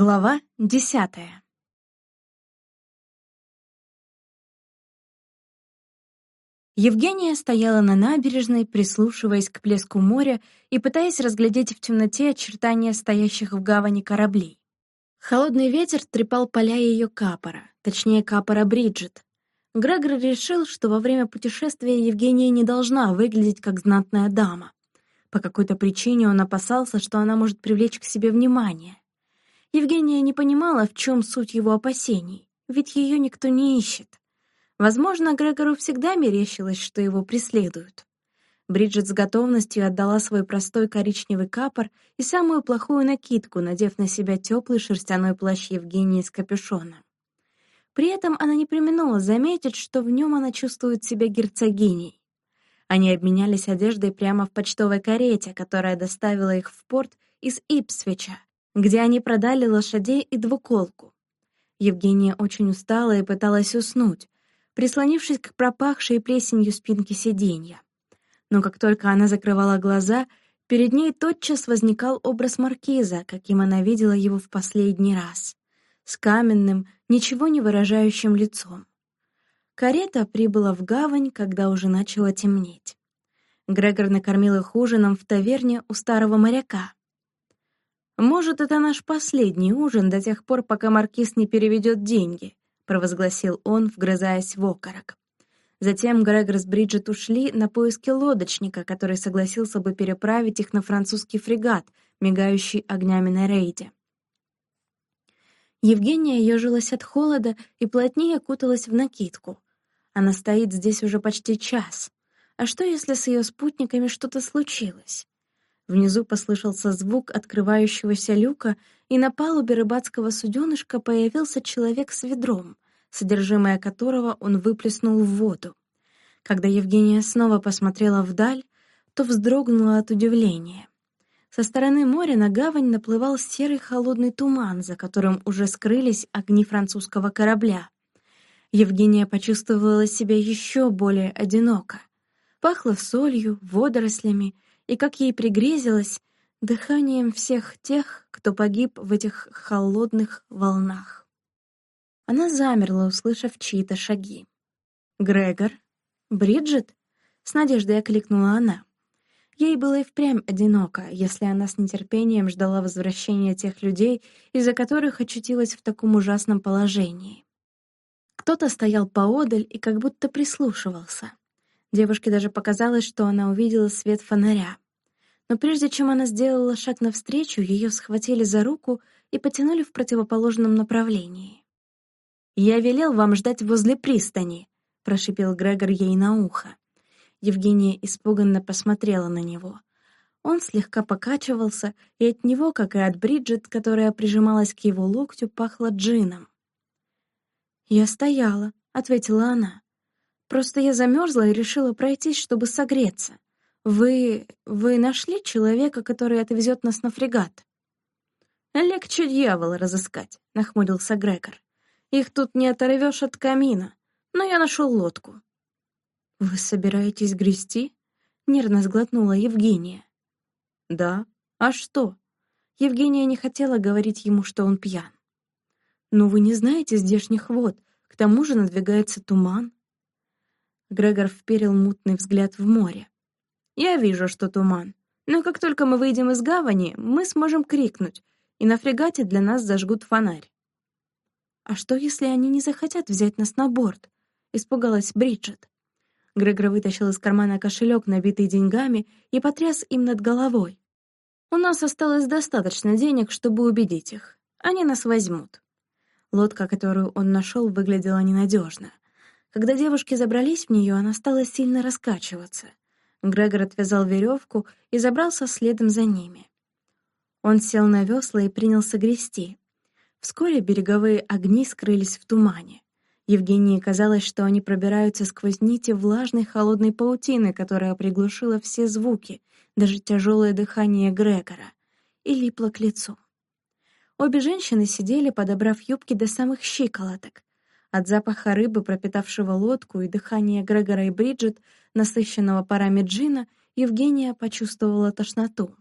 Глава десятая Евгения стояла на набережной, прислушиваясь к плеску моря и пытаясь разглядеть в темноте очертания стоящих в гавани кораблей. Холодный ветер трепал поля ее капора, точнее капора Бриджит. Грегор решил, что во время путешествия Евгения не должна выглядеть как знатная дама. По какой-то причине он опасался, что она может привлечь к себе внимание. Евгения не понимала, в чем суть его опасений, ведь ее никто не ищет. Возможно, Грегору всегда мерещилось, что его преследуют. Бриджит с готовностью отдала свой простой коричневый капор и самую плохую накидку, надев на себя теплый шерстяной плащ Евгении с капюшоном. При этом она не применула заметить, что в нем она чувствует себя герцогиней. Они обменялись одеждой прямо в почтовой карете, которая доставила их в порт из Ипсвича, где они продали лошадей и двуколку. Евгения очень устала и пыталась уснуть, прислонившись к пропахшей плесенью спинке сиденья. Но как только она закрывала глаза, перед ней тотчас возникал образ маркиза, каким она видела его в последний раз, с каменным, ничего не выражающим лицом. Карета прибыла в гавань, когда уже начало темнеть. Грегор накормил их ужином в таверне у старого моряка. «Может, это наш последний ужин до тех пор, пока маркиз не переведет деньги», провозгласил он, вгрызаясь в окорок. Затем Грегор с Бриджит ушли на поиски лодочника, который согласился бы переправить их на французский фрегат, мигающий огнями на рейде. Евгения ежилась от холода и плотнее окуталась в накидку — она стоит здесь уже почти час. А что, если с ее спутниками что-то случилось? Внизу послышался звук открывающегося люка, и на палубе рыбацкого суденышка появился человек с ведром, содержимое которого он выплеснул в воду. Когда Евгения снова посмотрела вдаль, то вздрогнула от удивления. Со стороны моря на гавань наплывал серый холодный туман, за которым уже скрылись огни французского корабля. Евгения почувствовала себя еще более одиноко. Пахло солью, водорослями и, как ей пригрезилось, дыханием всех тех, кто погиб в этих холодных волнах. Она замерла, услышав чьи-то шаги. «Грегор? Бриджит?» — с надеждой окликнула она. Ей было и впрямь одиноко, если она с нетерпением ждала возвращения тех людей, из-за которых очутилась в таком ужасном положении. Кто-то стоял поодаль и как будто прислушивался. Девушке даже показалось, что она увидела свет фонаря. Но прежде чем она сделала шаг навстречу, ее схватили за руку и потянули в противоположном направлении. «Я велел вам ждать возле пристани», — прошипел Грегор ей на ухо. Евгения испуганно посмотрела на него. Он слегка покачивался, и от него, как и от Бриджит, которая прижималась к его локтю, пахло джином. «Я стояла», — ответила она. «Просто я замерзла и решила пройтись, чтобы согреться. Вы... вы нашли человека, который отвезет нас на фрегат?» «Легче дьявола разыскать», — нахмурился Грегор. «Их тут не оторвешь от камина, но я нашел лодку». «Вы собираетесь грести?» — нервно сглотнула Евгения. «Да. А что?» Евгения не хотела говорить ему, что он пьян. «Но вы не знаете здешних вод, к тому же надвигается туман». Грегор вперил мутный взгляд в море. «Я вижу, что туман, но как только мы выйдем из гавани, мы сможем крикнуть, и на фрегате для нас зажгут фонарь». «А что, если они не захотят взять нас на борт?» — испугалась Бриджит. Грегор вытащил из кармана кошелек, набитый деньгами, и потряс им над головой. «У нас осталось достаточно денег, чтобы убедить их. Они нас возьмут». Лодка, которую он нашел, выглядела ненадежно. Когда девушки забрались в нее, она стала сильно раскачиваться. Грегор отвязал веревку и забрался следом за ними. Он сел на весла и принялся грести. Вскоре береговые огни скрылись в тумане. Евгении казалось, что они пробираются сквозь нити влажной холодной паутины, которая приглушила все звуки, даже тяжелое дыхание Грегора, и липла к лицу. Обе женщины сидели, подобрав юбки до самых щиколоток. От запаха рыбы, пропитавшего лодку, и дыхания Грегора и Бриджит, насыщенного парами джина, Евгения почувствовала тошноту.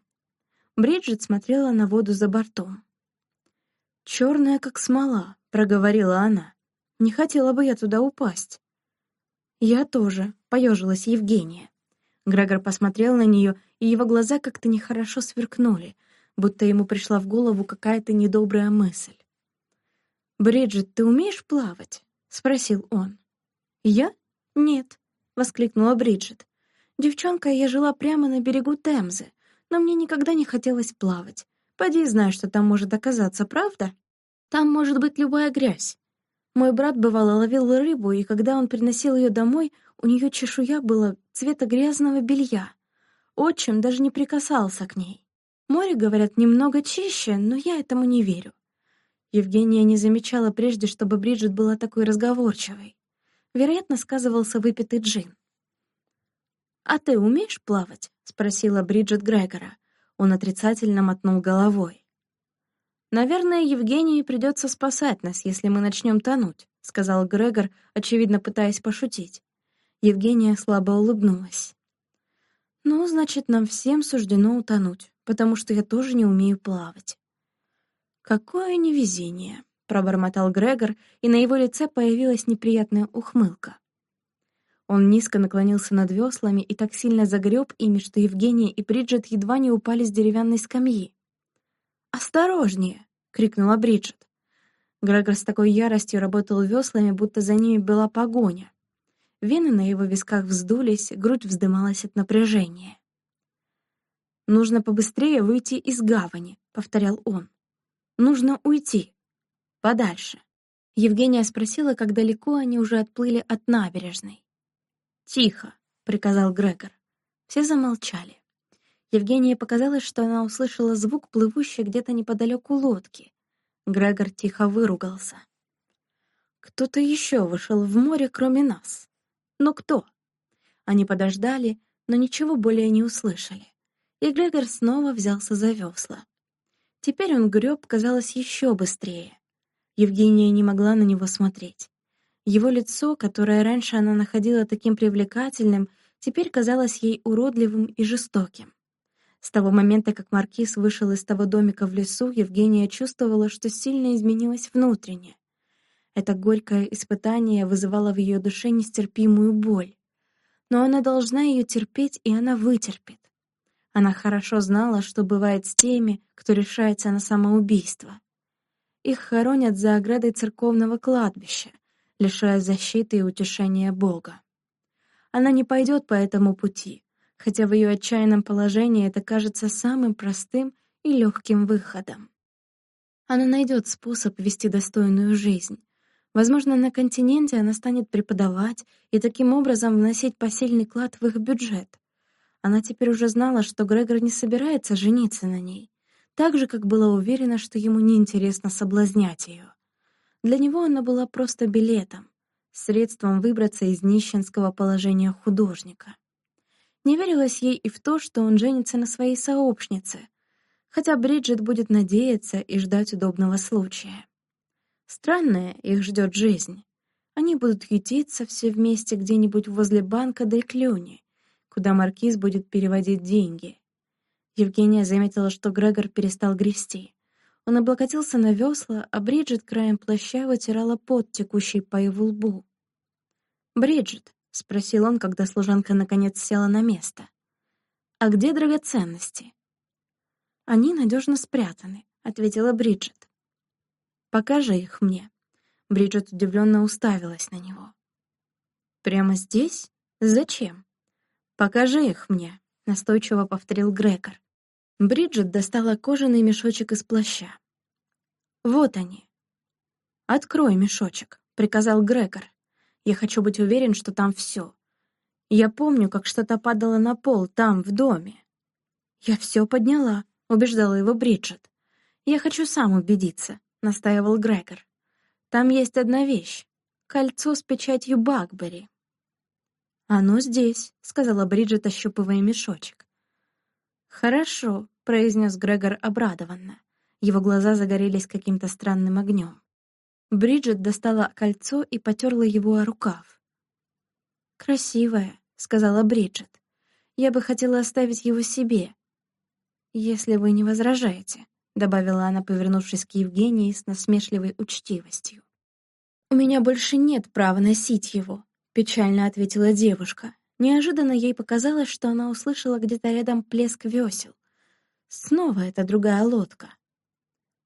Бриджит смотрела на воду за бортом. Черная, как смола», — проговорила она. «Не хотела бы я туда упасть». «Я тоже», — поежилась Евгения. Грегор посмотрел на нее, и его глаза как-то нехорошо сверкнули, будто ему пришла в голову какая-то недобрая мысль. «Бриджит, ты умеешь плавать?» — спросил он. «Я? Нет», — воскликнула Бриджит. «Девчонка, я жила прямо на берегу Темзы, но мне никогда не хотелось плавать. Поди знай, что там может оказаться, правда? Там может быть любая грязь. Мой брат, бывало, ловил рыбу, и когда он приносил ее домой, у нее чешуя была цвета грязного белья. Отчим даже не прикасался к ней. Море, говорят, немного чище, но я этому не верю. Евгения не замечала прежде, чтобы Бриджит была такой разговорчивой. Вероятно, сказывался выпитый джин. «А ты умеешь плавать?» — спросила Бриджит Грегора. Он отрицательно мотнул головой. «Наверное, Евгении придется спасать нас, если мы начнем тонуть», — сказал Грегор, очевидно пытаясь пошутить. Евгения слабо улыбнулась. «Ну, значит, нам всем суждено утонуть, потому что я тоже не умею плавать». «Какое невезение!» — пробормотал Грегор, и на его лице появилась неприятная ухмылка. Он низко наклонился над веслами и так сильно загреб ими, что Евгения и Бриджит едва не упали с деревянной скамьи. «Осторожнее!» — крикнула Бриджит. Грегор с такой яростью работал веслами, будто за ними была погоня. Вены на его висках вздулись, грудь вздымалась от напряжения. «Нужно побыстрее выйти из гавани», — повторял он. «Нужно уйти. Подальше». Евгения спросила, как далеко они уже отплыли от набережной. «Тихо», — приказал Грегор. Все замолчали. Евгении показалось, что она услышала звук, плывущей где-то неподалеку лодки. Грегор тихо выругался. «Кто-то еще вышел в море, кроме нас», но кто? Они подождали, но ничего более не услышали. И Грегор снова взялся за весла. Теперь он греб, казалось, еще быстрее. Евгения не могла на него смотреть. Его лицо, которое раньше она находила таким привлекательным, теперь казалось ей уродливым и жестоким. С того момента, как Маркиз вышел из того домика в лесу, Евгения чувствовала, что сильно изменилась внутренне. Это горькое испытание вызывало в ее душе нестерпимую боль. Но она должна ее терпеть, и она вытерпит. Она хорошо знала, что бывает с теми, кто решается на самоубийство. Их хоронят за оградой церковного кладбища, лишая защиты и утешения Бога. Она не пойдет по этому пути, хотя в ее отчаянном положении это кажется самым простым и легким выходом. Она найдет способ вести достойную жизнь, Возможно, на континенте она станет преподавать и таким образом вносить посильный клад в их бюджет. Она теперь уже знала, что Грегор не собирается жениться на ней, так же, как была уверена, что ему неинтересно соблазнять ее. Для него она была просто билетом, средством выбраться из нищенского положения художника. Не верилось ей и в то, что он женится на своей сообщнице, хотя Бриджит будет надеяться и ждать удобного случая. Странная их ждет жизнь. Они будут ютиться все вместе где-нибудь возле банка Дель Клюни, куда маркиз будет переводить деньги. Евгения заметила, что Грегор перестал грести. Он облокотился на весла, а Бриджит краем плаща вытирала пот, текущий по его лбу. «Бриджит», — спросил он, когда служанка наконец села на место, — «а где драгоценности?» «Они надежно спрятаны», — ответила Бриджит. Покажи их мне». Бриджит удивленно уставилась на него. «Прямо здесь? Зачем?» «Покажи их мне», — настойчиво повторил Грегор. Бриджит достала кожаный мешочек из плаща. «Вот они». «Открой мешочек», — приказал Грегор. «Я хочу быть уверен, что там все. Я помню, как что-то падало на пол там, в доме». «Я все подняла», — убеждала его Бриджит. «Я хочу сам убедиться. — настаивал Грегор. «Там есть одна вещь — кольцо с печатью Бакбери». «Оно здесь», — сказала Бриджит, ощупывая мешочек. «Хорошо», — произнес Грегор обрадованно. Его глаза загорелись каким-то странным огнем. Бриджит достала кольцо и потерла его о рукав. «Красивое», — сказала Бриджит. «Я бы хотела оставить его себе, если вы не возражаете», — добавила она, повернувшись к Евгении с насмешливой учтивостью. «У меня больше нет права носить его», — печально ответила девушка. Неожиданно ей показалось, что она услышала где-то рядом плеск весел. Снова эта другая лодка.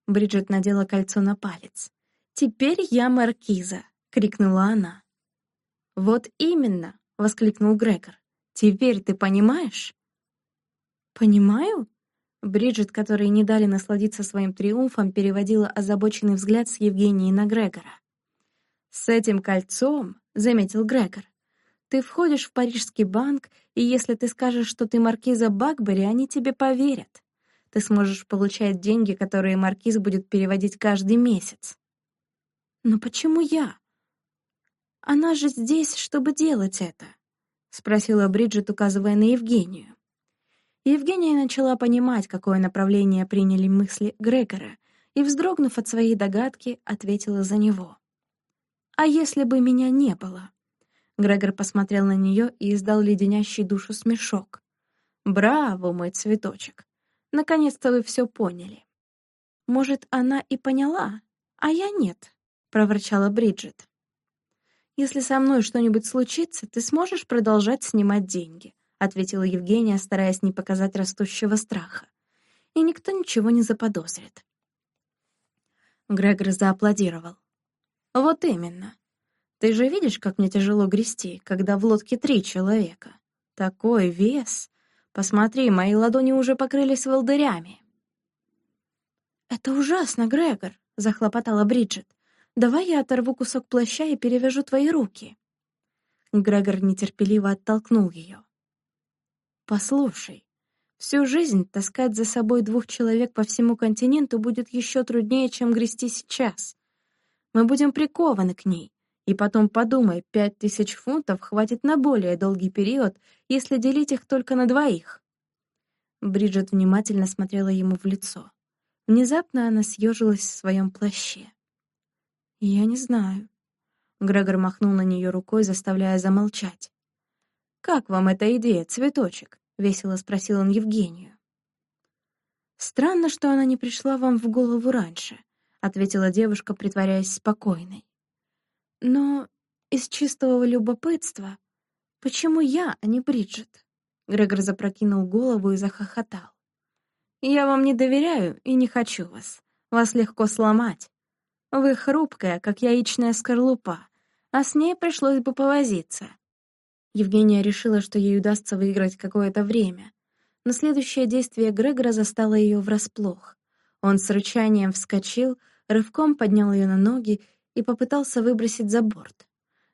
Бриджит надела кольцо на палец. «Теперь я маркиза!» — крикнула она. «Вот именно!» — воскликнул Грегор. «Теперь ты понимаешь?» «Понимаю?» Бриджит, которой не дали насладиться своим триумфом, переводила озабоченный взгляд с Евгении на Грегора. «С этим кольцом», — заметил Грегор, ты входишь в парижский банк, и если ты скажешь, что ты маркиза Бакбери, они тебе поверят. Ты сможешь получать деньги, которые маркиз будет переводить каждый месяц. Но почему я? Она же здесь, чтобы делать это, спросила Бриджит, указывая на Евгению. Евгения начала понимать, какое направление приняли мысли Грегора, и, вздрогнув от своей догадки, ответила за него. «А если бы меня не было?» Грегор посмотрел на нее и издал леденящий душу смешок. «Браво, мой цветочек! Наконец-то вы все поняли!» «Может, она и поняла, а я нет», — проворчала Бриджит. «Если со мной что-нибудь случится, ты сможешь продолжать снимать деньги», — ответила Евгения, стараясь не показать растущего страха. «И никто ничего не заподозрит». Грегор зааплодировал. «Вот именно. Ты же видишь, как мне тяжело грести, когда в лодке три человека? Такой вес! Посмотри, мои ладони уже покрылись волдырями. «Это ужасно, Грегор!» — захлопотала Бриджит. «Давай я оторву кусок плаща и перевяжу твои руки». Грегор нетерпеливо оттолкнул ее. «Послушай, всю жизнь таскать за собой двух человек по всему континенту будет еще труднее, чем грести сейчас. Мы будем прикованы к ней, и потом подумай, пять тысяч фунтов хватит на более долгий период, если делить их только на двоих. Бриджит внимательно смотрела ему в лицо. Внезапно она съежилась в своем плаще. «Я не знаю». Грегор махнул на нее рукой, заставляя замолчать. «Как вам эта идея, цветочек?» — весело спросил он Евгению. «Странно, что она не пришла вам в голову раньше», — ответила девушка, притворяясь спокойной. Но из чистого любопытства, почему я, а не Бриджит? Грегор запрокинул голову и захохотал. Я вам не доверяю и не хочу вас. Вас легко сломать. Вы хрупкая, как яичная скорлупа, а с ней пришлось бы повозиться. Евгения решила, что ей удастся выиграть какое-то время. Но следующее действие Грегора застало ее врасплох. Он с рычанием вскочил, рывком поднял ее на ноги и попытался выбросить за борт.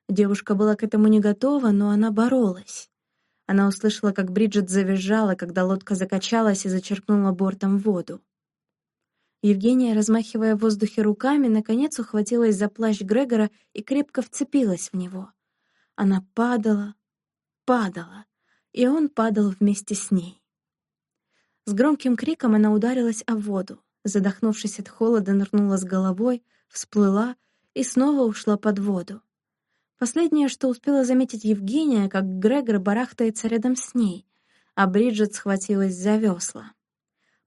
Девушка была к этому не готова, но она боролась. Она услышала, как Бриджит завизжала, когда лодка закачалась и зачерпнула бортом воду. Евгения, размахивая в воздухе руками, наконец ухватилась за плащ Грегора и крепко вцепилась в него. Она падала, падала, и он падал вместе с ней. С громким криком она ударилась о воду, задохнувшись от холода, нырнула с головой, всплыла и снова ушла под воду. Последнее, что успела заметить Евгения, как Грегор барахтается рядом с ней, а Бриджит схватилась за весла.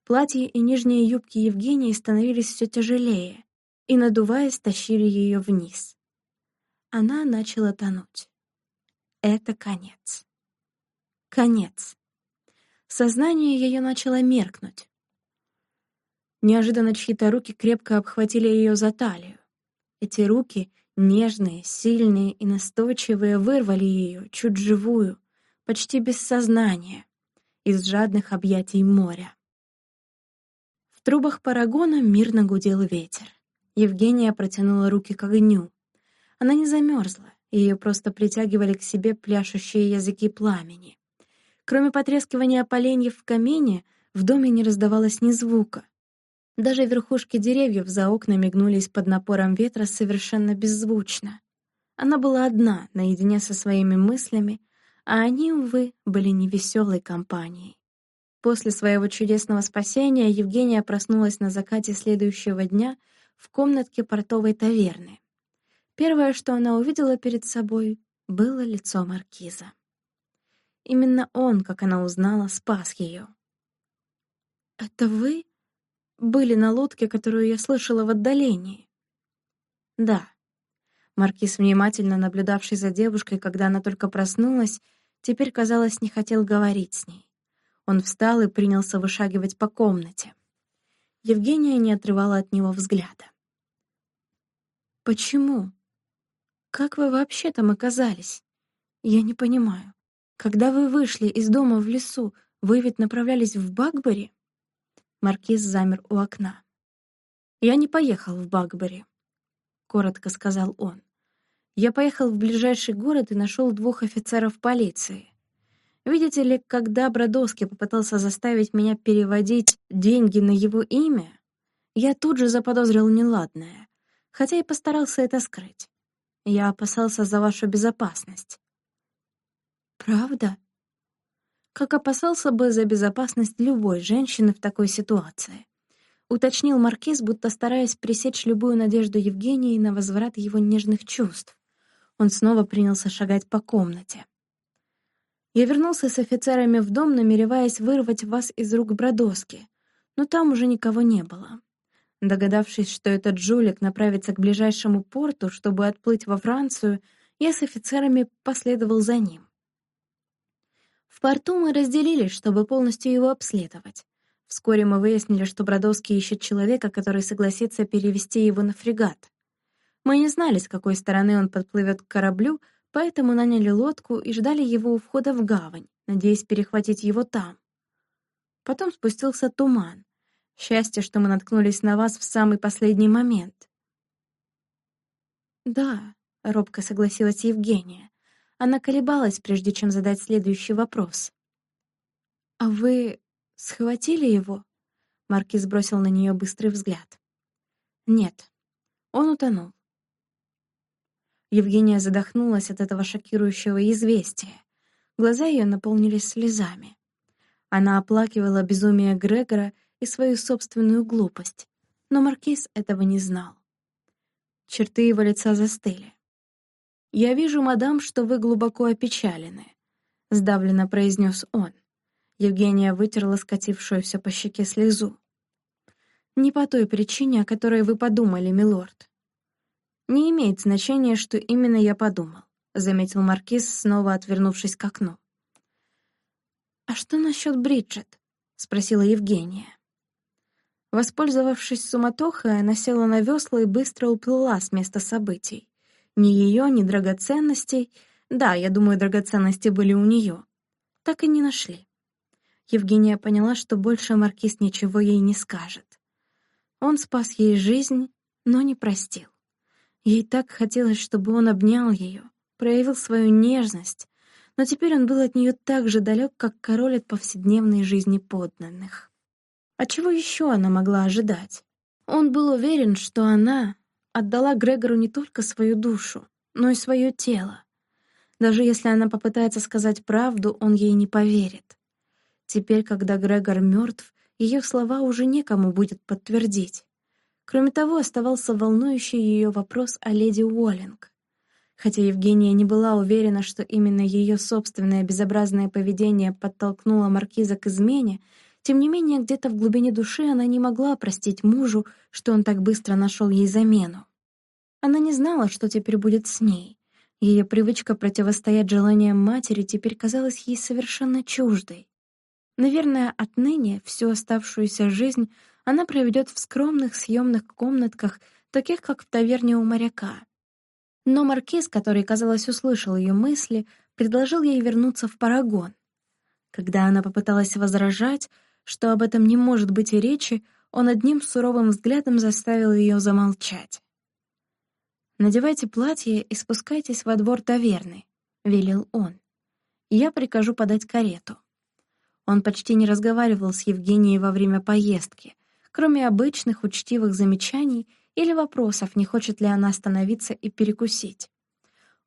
Платье и нижние юбки Евгении становились все тяжелее и, надуваясь, тащили ее вниз. Она начала тонуть. Это конец. Конец. Сознание ее начало меркнуть. Неожиданно чьи-то руки крепко обхватили ее за талию. Эти руки, нежные, сильные и настойчивые, вырвали ее, чуть живую, почти без сознания, из жадных объятий моря. В трубах парагона мирно гудел ветер. Евгения протянула руки к огню. Она не замерзла, ее просто притягивали к себе пляшущие языки пламени. Кроме потрескивания поленьев в камине, в доме не раздавалось ни звука. Даже верхушки деревьев за окнами гнулись под напором ветра совершенно беззвучно. Она была одна, наедине со своими мыслями, а они, увы, были невеселой компанией. После своего чудесного спасения Евгения проснулась на закате следующего дня в комнатке портовой таверны. Первое, что она увидела перед собой, было лицо маркиза. Именно он, как она узнала, спас ее. «Это вы?» Были на лодке, которую я слышала в отдалении?» «Да». Маркиз, внимательно наблюдавший за девушкой, когда она только проснулась, теперь, казалось, не хотел говорить с ней. Он встал и принялся вышагивать по комнате. Евгения не отрывала от него взгляда. «Почему? Как вы вообще там оказались? Я не понимаю. Когда вы вышли из дома в лесу, вы ведь направлялись в Багбери?» Маркиз замер у окна. «Я не поехал в Багбери», — коротко сказал он. «Я поехал в ближайший город и нашел двух офицеров полиции. Видите ли, когда Бродовский попытался заставить меня переводить деньги на его имя, я тут же заподозрил неладное, хотя и постарался это скрыть. Я опасался за вашу безопасность. Правда? Как опасался бы за безопасность любой женщины в такой ситуации. Уточнил Маркиз, будто стараясь пресечь любую надежду Евгении на возврат его нежных чувств. Он снова принялся шагать по комнате. Я вернулся с офицерами в дом, намереваясь вырвать вас из рук Бродоски, но там уже никого не было. Догадавшись, что этот жулик направится к ближайшему порту, чтобы отплыть во Францию, я с офицерами последовал за ним. В порту мы разделились, чтобы полностью его обследовать. Вскоре мы выяснили, что Бродовский ищет человека, который согласится перевести его на фрегат. Мы не знали, с какой стороны он подплывет к кораблю, поэтому наняли лодку и ждали его у входа в гавань, надеясь перехватить его там. Потом спустился туман. Счастье, что мы наткнулись на вас в самый последний момент. «Да», — робко согласилась Евгения. Она колебалась, прежде чем задать следующий вопрос. «А вы схватили его?» Маркиз бросил на нее быстрый взгляд. «Нет, он утонул. Евгения задохнулась от этого шокирующего известия. Глаза ее наполнились слезами. Она оплакивала безумие Грегора и свою собственную глупость, но Маркиз этого не знал. Черты его лица застыли. «Я вижу, мадам, что вы глубоко опечалены», — сдавленно произнес он. Евгения вытерла скатившуюся по щеке слезу. «Не по той причине, о которой вы подумали, милорд. «Не имеет значения, что именно я подумал», — заметил Маркиз, снова отвернувшись к окну. «А что насчет Бриджит?» — спросила Евгения. Воспользовавшись суматохой, она села на весла и быстро уплыла с места событий. Ни ее, ни драгоценностей, да, я думаю, драгоценности были у нее, так и не нашли. Евгения поняла, что больше Маркиз ничего ей не скажет. Он спас ей жизнь, но не простил. Ей так хотелось, чтобы он обнял ее, проявил свою нежность, но теперь он был от нее так же далек, как король от повседневной жизни подданных. А чего еще она могла ожидать? Он был уверен, что она отдала Грегору не только свою душу, но и свое тело. Даже если она попытается сказать правду, он ей не поверит. Теперь, когда Грегор мертв, ее слова уже некому будет подтвердить. Кроме того, оставался волнующий ее вопрос о леди Уоллинг. Хотя Евгения не была уверена, что именно ее собственное безобразное поведение подтолкнуло маркиза к измене, тем не менее где-то в глубине души она не могла простить мужу, что он так быстро нашел ей замену. Она не знала, что теперь будет с ней. Ее привычка противостоять желаниям матери теперь казалась ей совершенно чуждой. Наверное, отныне всю оставшуюся жизнь она проведет в скромных съемных комнатках, таких как в таверне у моряка. Но маркиз, который, казалось, услышал ее мысли, предложил ей вернуться в Парагон. Когда она попыталась возражать, что об этом не может быть и речи, он одним суровым взглядом заставил ее замолчать. «Надевайте платье и спускайтесь во двор таверны», — велел он. «Я прикажу подать карету». Он почти не разговаривал с Евгенией во время поездки, кроме обычных учтивых замечаний или вопросов, не хочет ли она остановиться и перекусить.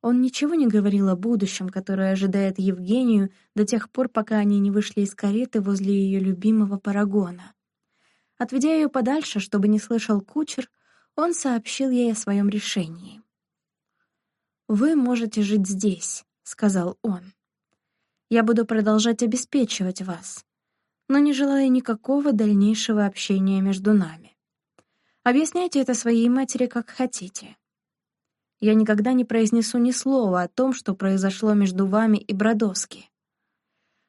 Он ничего не говорил о будущем, которое ожидает Евгению до тех пор, пока они не вышли из кареты возле ее любимого парагона. Отведя ее подальше, чтобы не слышал кучер, он сообщил ей о своем решении. «Вы можете жить здесь», — сказал он. «Я буду продолжать обеспечивать вас. но не желая никакого дальнейшего общения между нами. Объясняйте это своей матери как хотите. Я никогда не произнесу ни слова о том, что произошло между вами и Бродовски.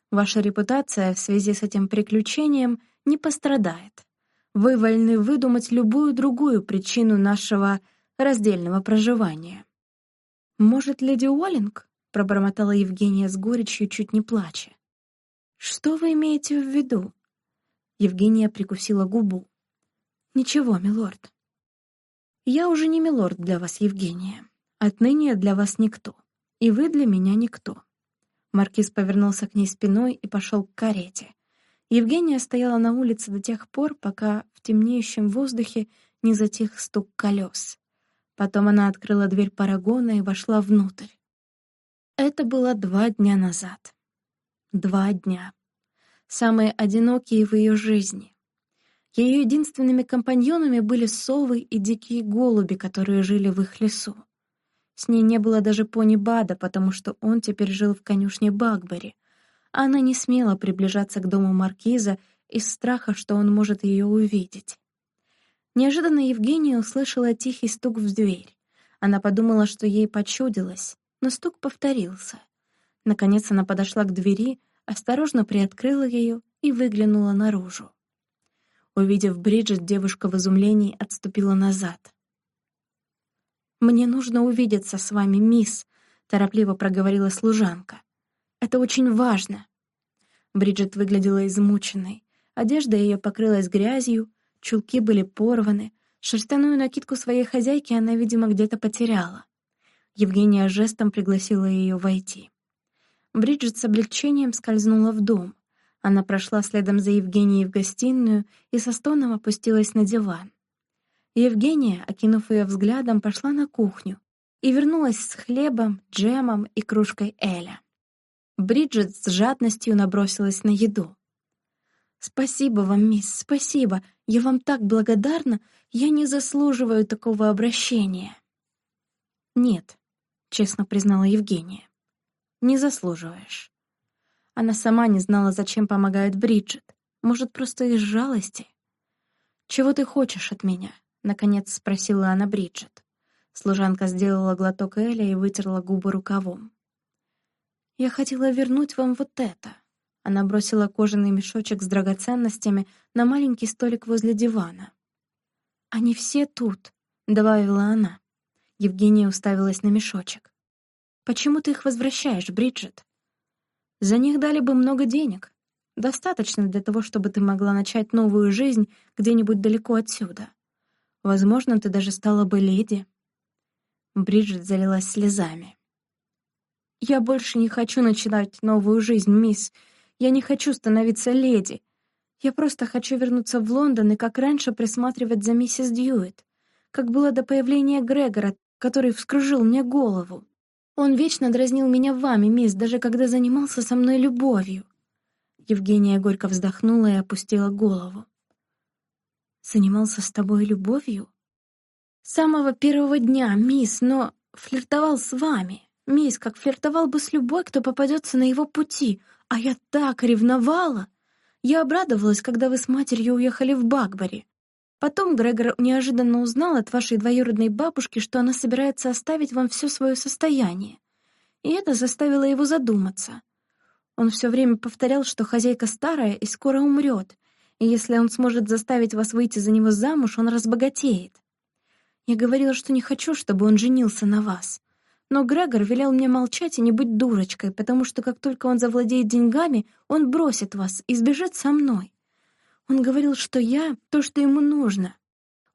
Ваша репутация в связи с этим приключением не пострадает. Вы вольны выдумать любую другую причину нашего раздельного проживания. «Может, леди Уоллинг?» — пробормотала Евгения с горечью, чуть не плача. «Что вы имеете в виду?» Евгения прикусила губу. «Ничего, милорд. Я уже не милорд для вас, Евгения. Отныне для вас никто. И вы для меня никто. Маркиз повернулся к ней спиной и пошел к карете. Евгения стояла на улице до тех пор, пока в темнеющем воздухе не затих стук колес. Потом она открыла дверь парагона и вошла внутрь. Это было два дня назад. Два дня. Самые одинокие в ее жизни. Ее единственными компаньонами были совы и дикие голуби, которые жили в их лесу. С ней не было даже пони Бада, потому что он теперь жил в конюшне Багбери. Она не смела приближаться к дому маркиза из страха, что он может ее увидеть. Неожиданно Евгения услышала тихий стук в дверь. Она подумала, что ей почудилось, но стук повторился. Наконец она подошла к двери, осторожно приоткрыла ее и выглянула наружу. Увидев Бриджит, девушка в изумлении отступила назад. «Мне нужно увидеться с вами, мисс», — торопливо проговорила служанка. «Это очень важно». Бриджит выглядела измученной. Одежда ее покрылась грязью, чулки были порваны, шерстяную накидку своей хозяйки она, видимо, где-то потеряла. Евгения жестом пригласила ее войти. Бриджит с облегчением скользнула в дом. Она прошла следом за Евгенией в гостиную и со стоном опустилась на диван. Евгения, окинув ее взглядом, пошла на кухню и вернулась с хлебом, джемом и кружкой Эля. Бриджит с жадностью набросилась на еду. «Спасибо вам, мисс, спасибо. Я вам так благодарна. Я не заслуживаю такого обращения». «Нет», — честно признала Евгения. «Не заслуживаешь». Она сама не знала, зачем помогает Бриджит. Может, просто из жалости? «Чего ты хочешь от меня?» Наконец спросила она Бриджит. Служанка сделала глоток Эля и вытерла губы рукавом. «Я хотела вернуть вам вот это». Она бросила кожаный мешочек с драгоценностями на маленький столик возле дивана. «Они все тут», — добавила она. Евгения уставилась на мешочек. «Почему ты их возвращаешь, Бриджит?» «За них дали бы много денег. Достаточно для того, чтобы ты могла начать новую жизнь где-нибудь далеко отсюда. Возможно, ты даже стала бы леди». Бриджит залилась слезами. «Я больше не хочу начинать новую жизнь, мисс. Я не хочу становиться леди. Я просто хочу вернуться в Лондон и как раньше присматривать за миссис Дьюит, как было до появления Грегора, который вскружил мне голову. Он вечно дразнил меня вами, мисс, даже когда занимался со мной любовью». Евгения горько вздохнула и опустила голову занимался с тобой любовью? С самого первого дня, мисс, но флиртовал с вами. Мисс, как флиртовал бы с любой, кто попадется на его пути. А я так ревновала. Я обрадовалась, когда вы с матерью уехали в Багбари. Потом Грегор неожиданно узнал от вашей двоюродной бабушки, что она собирается оставить вам все свое состояние. И это заставило его задуматься. Он все время повторял, что хозяйка старая и скоро умрет, и если он сможет заставить вас выйти за него замуж, он разбогатеет. Я говорила, что не хочу, чтобы он женился на вас. Но Грегор велел мне молчать и не быть дурочкой, потому что как только он завладеет деньгами, он бросит вас и сбежит со мной. Он говорил, что я — то, что ему нужно.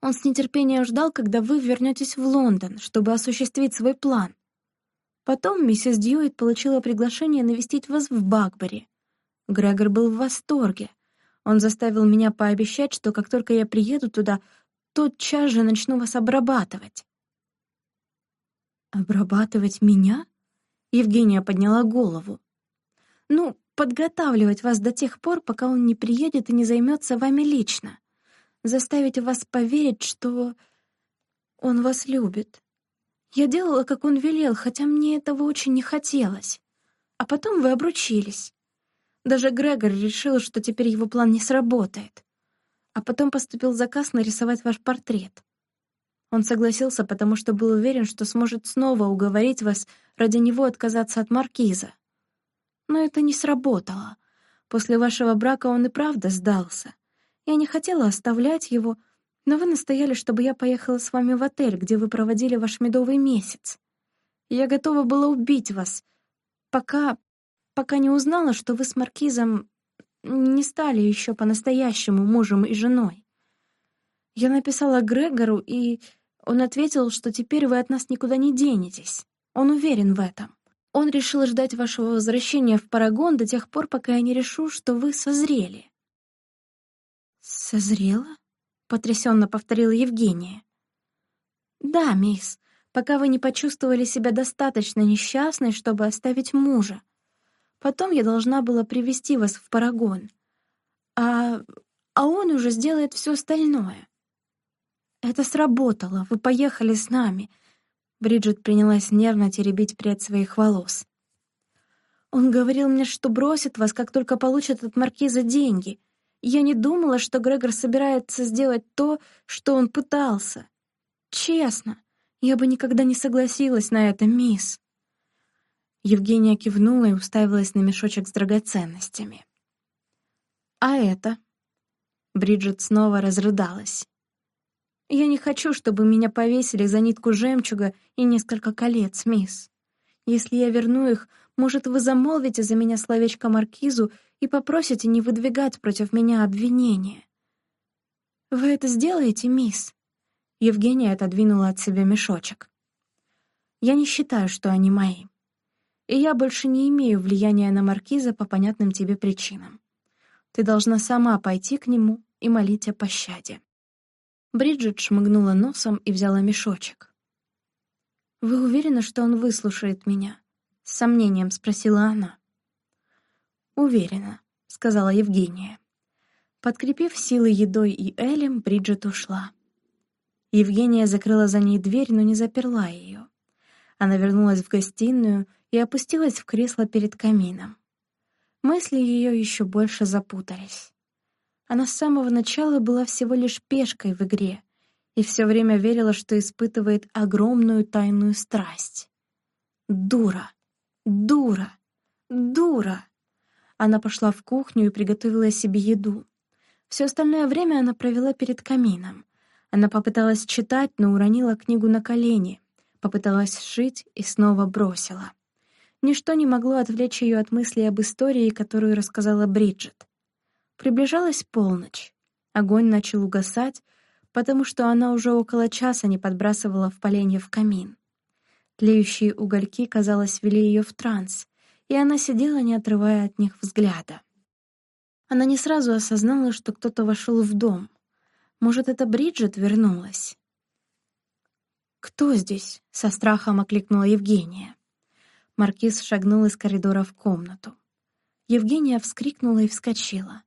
Он с нетерпением ждал, когда вы вернетесь в Лондон, чтобы осуществить свой план. Потом миссис Дьюит получила приглашение навестить вас в Бакбери. Грегор был в восторге — он заставил меня пообещать, что как только я приеду туда, тотчас же начну вас обрабатывать. «Обрабатывать меня?» Евгения подняла голову. «Ну, подготавливать вас до тех пор, пока он не приедет и не займется вами лично. Заставить вас поверить, что он вас любит. Я делала, как он велел, хотя мне этого очень не хотелось. А потом вы обручились. Даже Грегор решил, что теперь его план не сработает. А потом поступил заказ нарисовать ваш портрет. Он согласился, потому что был уверен, что сможет снова уговорить вас ради него отказаться от маркиза. Но это не сработало. После вашего брака он и правда сдался. Я не хотела оставлять его, но вы настояли, чтобы я поехала с вами в отель, где вы проводили ваш медовый месяц. Я готова была убить вас, пока... пока не узнала, что вы с Маркизом не стали еще по-настоящему мужем и женой. Я написала Грегору, и он ответил, что теперь вы от нас никуда не денетесь. Он уверен в этом. Он решил ждать вашего возвращения в Парагон до тех пор, пока я не решу, что вы созрели. «Созрела?» — потрясенно повторила Евгения. «Да, мисс, пока вы не почувствовали себя достаточно несчастной, чтобы оставить мужа. Потом я должна была привести вас в Парагон. А... а он уже сделает все остальное. Это сработало, вы поехали с нами». Бриджит принялась нервно теребить прядь своих волос. «Он говорил мне, что бросит вас, как только получит от маркиза деньги — я не думала, что Грегор собирается сделать то, что он пытался. Честно, я бы никогда не согласилась на это, мисс. Евгения кивнула и уставилась на мешочек с драгоценностями. «А это?» Бриджит снова разрыдалась. «Я не хочу, чтобы меня повесили за нитку жемчуга и несколько колец, мисс. Если я верну их, может, вы замолвите за меня словечко маркизу и попросите не выдвигать против меня обвинения. Вы это сделаете, мисс? Евгения отодвинула от себя мешочек. Я не считаю, что они мои. И я больше не имею влияния на маркиза по понятным тебе причинам. Ты должна сама пойти к нему и молить о пощаде. Бриджит шмыгнула носом и взяла мешочек. «Вы уверены, что он выслушает меня?» — с сомнением спросила она. «Уверена», — сказала Евгения. Подкрепив силы едой и Элем, Бриджит ушла. Евгения закрыла за ней дверь, но не заперла ее. Она вернулась в гостиную и опустилась в кресло перед камином. Мысли ее еще больше запутались. Она с самого начала была всего лишь пешкой в игре и все время верила, что испытывает огромную тайную страсть. Дура! Дура! Дура! Она пошла в кухню и приготовила себе еду. Все остальное время она провела перед камином. Она попыталась читать, но уронила книгу на колени, попыталась сшить и снова бросила. Ничто не могло отвлечь ее от мыслей об истории, которую рассказала Бриджит. Приближалась полночь. Огонь начал угасать, потому что она уже около часа не подбрасывала в поленье в камин. Тлеющие угольки, казалось, вели ее в транс, и она сидела, не отрывая от них взгляда. Она не сразу осознала, что кто-то вошел в дом. Может, это Бриджит вернулась? «Кто здесь?» — со страхом окликнула Евгения. Маркиз шагнул из коридора в комнату. Евгения вскрикнула и вскочила.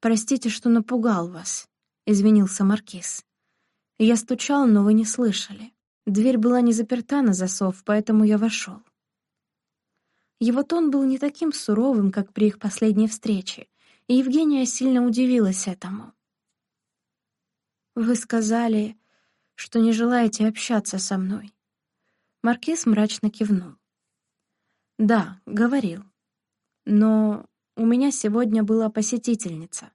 «Простите, что напугал вас», — извинился Маркиз. «Я стучал, но вы не слышали. Дверь была не заперта на засов, поэтому я вошел. Его тон был не таким суровым, как при их последней встрече, и Евгения сильно удивилась этому. «Вы сказали, что не желаете общаться со мной». Маркиз мрачно кивнул. «Да, говорил. Но у меня сегодня была посетительница,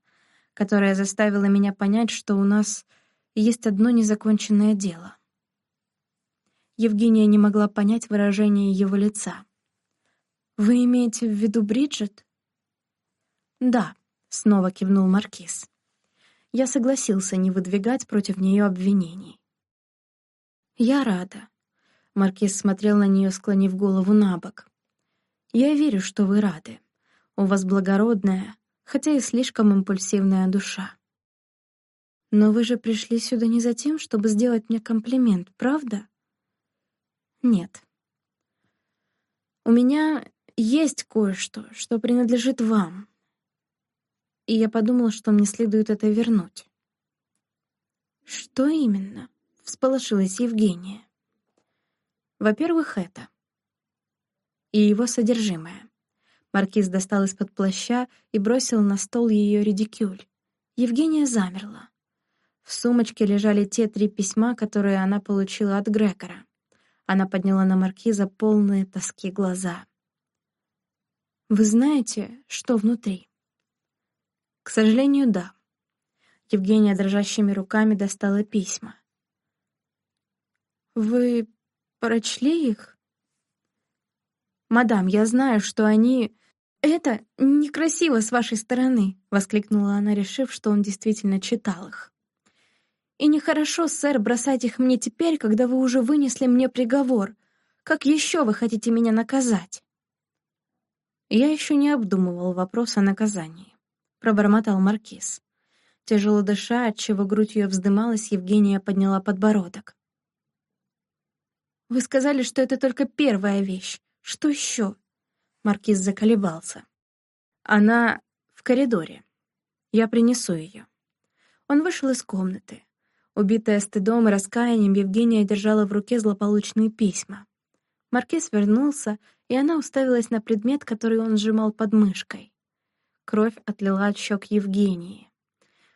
которая заставила меня понять, что у нас есть одно незаконченное дело». Евгения не могла понять выражение его лица. «Вы имеете в виду Бриджит?» «Да», — снова кивнул Маркиз. Я согласился не выдвигать против нее обвинений. «Я рада», — Маркиз смотрел на нее, склонив голову на бок. «Я верю, что вы рады. У вас благородная, хотя и слишком импульсивная душа. Но вы же пришли сюда не за тем, чтобы сделать мне комплимент, правда?» «Нет», у меня есть кое-что, что принадлежит вам. И я подумал, что мне следует это вернуть. Что именно? Всполошилась Евгения. Во-первых, это. И его содержимое. Маркиз достал из-под плаща и бросил на стол ее редикюль. Евгения замерла. В сумочке лежали те три письма, которые она получила от Грегора. Она подняла на Маркиза полные тоски глаза. «Вы знаете, что внутри?» «К сожалению, да». Евгения дрожащими руками достала письма. «Вы прочли их?» «Мадам, я знаю, что они...» «Это некрасиво с вашей стороны», — воскликнула она, решив, что он действительно читал их. «И нехорошо, сэр, бросать их мне теперь, когда вы уже вынесли мне приговор. Как еще вы хотите меня наказать?» «Я еще не обдумывал вопрос о наказании», — пробормотал Маркиз. Тяжело дыша, отчего грудь ее вздымалась, Евгения подняла подбородок. «Вы сказали, что это только первая вещь. Что еще?» Маркиз заколебался. «Она в коридоре. Я принесу ее». Он вышел из комнаты. Убитая стыдом и раскаянием, Евгения держала в руке злополучные письма. Маркиз вернулся, и она уставилась на предмет, который он сжимал под мышкой. Кровь отлила от щек Евгении.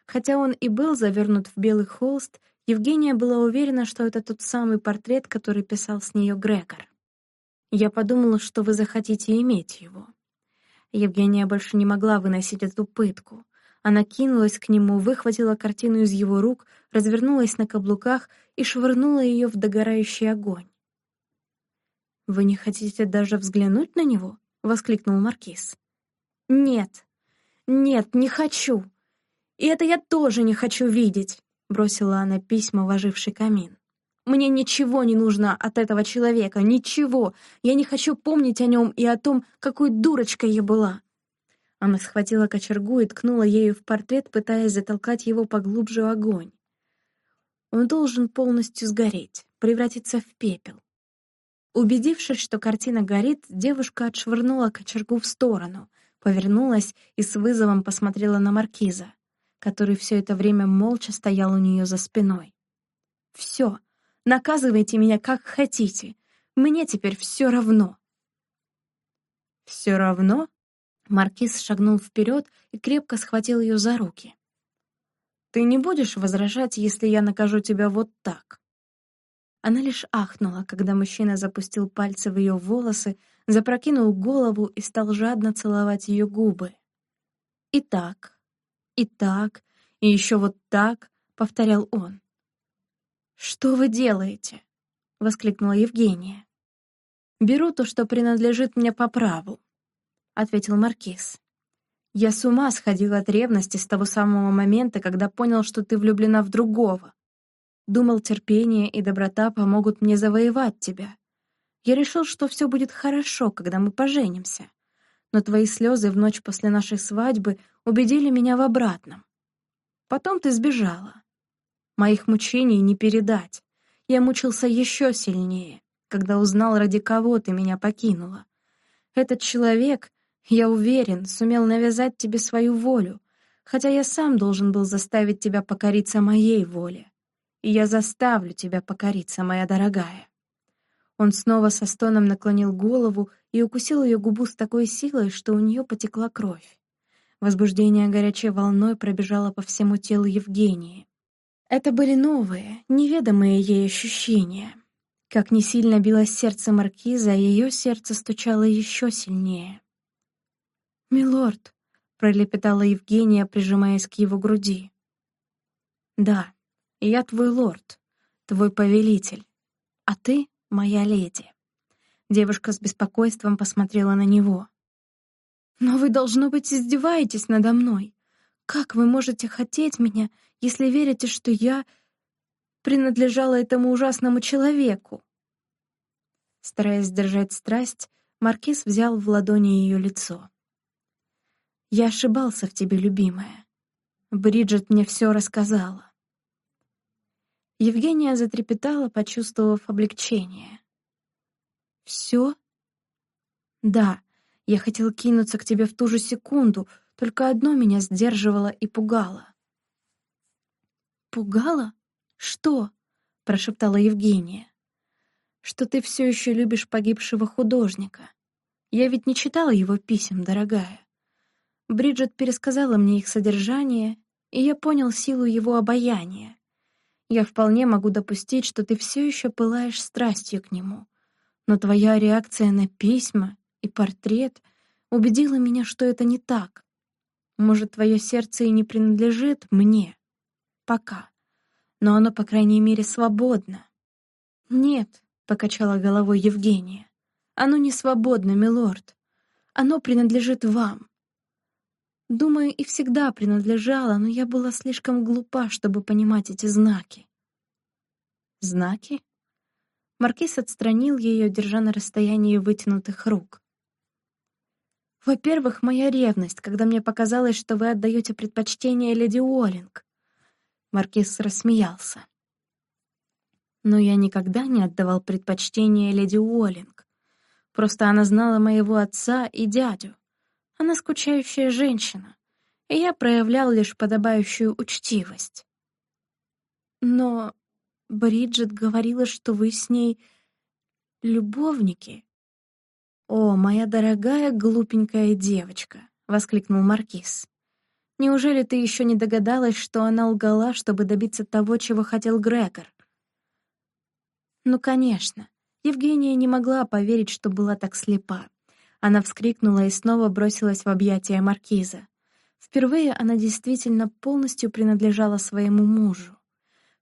Хотя он и был завернут в белый холст, Евгения была уверена, что это тот самый портрет, который писал с нее Грегор. Я подумала, что вы захотите иметь его. Евгения больше не могла выносить эту пытку. Она кинулась к нему, выхватила картину из его рук, развернулась на каблуках и швырнула ее в догорающий огонь. «Вы не хотите даже взглянуть на него?» — воскликнул Маркиз. «Нет, нет, не хочу. И это я тоже не хочу видеть», — бросила она письма в оживший камин. Мне ничего не нужно от этого человека, ничего. Я не хочу помнить о нем и о том, какой дурочкой я была. Она схватила кочергу и ткнула ею в портрет, пытаясь затолкать его поглубже в огонь. Он должен полностью сгореть, превратиться в пепел. Убедившись, что картина горит, девушка отшвырнула кочергу в сторону, повернулась и с вызовом посмотрела на маркиза, который все это время молча стоял у нее за спиной. «Все, Наказывайте меня как хотите. Мне теперь все равно». «Все равно?» Маркиз шагнул вперед и крепко схватил ее за руки. «Ты не будешь возражать, если я накажу тебя вот так?» Она лишь ахнула, когда мужчина запустил пальцы в ее волосы, запрокинул голову и стал жадно целовать ее губы. «И так, и так, и еще вот так», — повторял он. «Что вы делаете?» — воскликнула Евгения. «Беру то, что принадлежит мне по праву», — ответил Маркиз. «Я с ума сходил от ревности с того самого момента, когда понял, что ты влюблена в другого. Думал, терпение и доброта помогут мне завоевать тебя. Я решил, что все будет хорошо, когда мы поженимся. Но твои слезы в ночь после нашей свадьбы убедили меня в обратном. Потом ты сбежала. Моих мучений не передать. Я мучился еще сильнее, когда узнал, ради кого ты меня покинула. Этот человек, я уверен, сумел навязать тебе свою волю, хотя я сам должен был заставить тебя покориться моей воле. И я заставлю тебя покориться, моя дорогая. Он снова со стоном наклонил голову и укусил ее губу с такой силой, что у нее потекла кровь. Возбуждение горячей волной пробежало по всему телу Евгении. Это были новые, неведомые ей ощущения. Как не сильно билось сердце маркиза, ее сердце стучало еще сильнее. «Милорд», — пролепетала Евгения, прижимаясь к его груди. «Да, я твой лорд, твой повелитель, а ты — моя леди». Девушка с беспокойством посмотрела на него. «Но вы, должно быть, издеваетесь надо мной. Как вы можете хотеть меня, если верите, что я принадлежала этому ужасному человеку?» Стараясь сдержать страсть, Маркиз взял в ладони ее лицо. «Я ошибался в тебе, любимая. Бриджит мне все рассказала». Евгения затрепетала, почувствовав облегчение. «Все?» «Да, я хотел кинуться к тебе в ту же секунду, только одно меня сдерживало и пугало. «Пугало? Что?» — прошептала Евгения. «Что ты все еще любишь погибшего художника. Я ведь не читала его писем, дорогая. Бриджит пересказала мне их содержание, и я понял силу его обаяния. Я вполне могу допустить, что ты все еще пылаешь страстью к нему, но твоя реакция на письма и портрет убедила меня, что это не так. Может, твое сердце и не принадлежит мне. Пока. Но оно, по крайней мере, свободно. Нет, — покачала головой Евгения. Оно не свободно, милорд. Оно принадлежит вам. Думаю, и всегда принадлежало, но я была слишком глупа, чтобы понимать эти знаки. Знаки? Маркиз отстранил ее, держа на расстоянии вытянутых рук. Во-первых, моя ревность, когда мне показалось, что вы отдаете предпочтение леди Уоллинг. Маркиз рассмеялся. Но я никогда не отдавал предпочтение леди Уоллинг. Просто она знала моего отца и дядю. Она скучающая женщина, и я проявлял лишь подобающую учтивость. Но Бриджит говорила, что вы с ней любовники. «О, моя дорогая глупенькая девочка!» — воскликнул Маркиз. «Неужели ты еще не догадалась, что она лгала, чтобы добиться того, чего хотел Грегор?» Ну, конечно, Евгения не могла поверить, что была так слепа. Она вскрикнула и снова бросилась в объятия маркиза. Впервые она действительно полностью принадлежала своему мужу.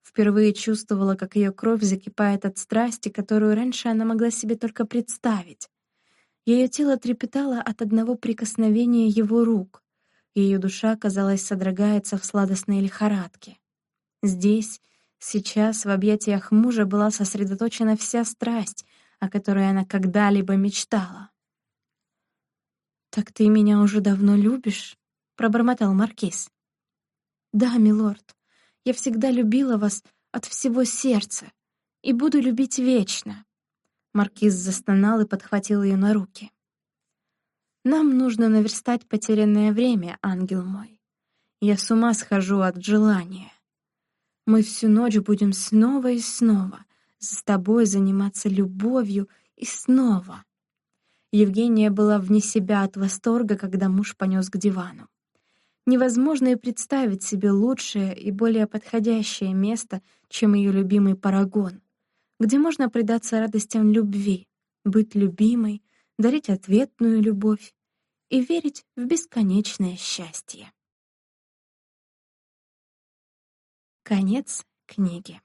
Впервые чувствовала, как ее кровь закипает от страсти, которую раньше она могла себе только представить. Ее тело трепетало от одного прикосновения его рук. Ее душа, казалось, содрогается в сладостной лихорадке. Здесь, Сейчас в объятиях мужа была сосредоточена вся страсть, о которой она когда-либо мечтала. «Так ты меня уже давно любишь?» — пробормотал Маркиз. «Да, милорд, я всегда любила вас от всего сердца и буду любить вечно». Маркиз застонал и подхватил ее на руки. «Нам нужно наверстать потерянное время, ангел мой. Я с ума схожу от желания». Мы всю ночь будем снова и снова с тобой заниматься любовью и снова. Евгения была вне себя от восторга, когда муж понес к дивану. Невозможно и представить себе лучшее и более подходящее место, чем ее любимый парагон, где можно предаться радостям любви, быть любимой, дарить ответную любовь и верить в бесконечное счастье. Конец книги.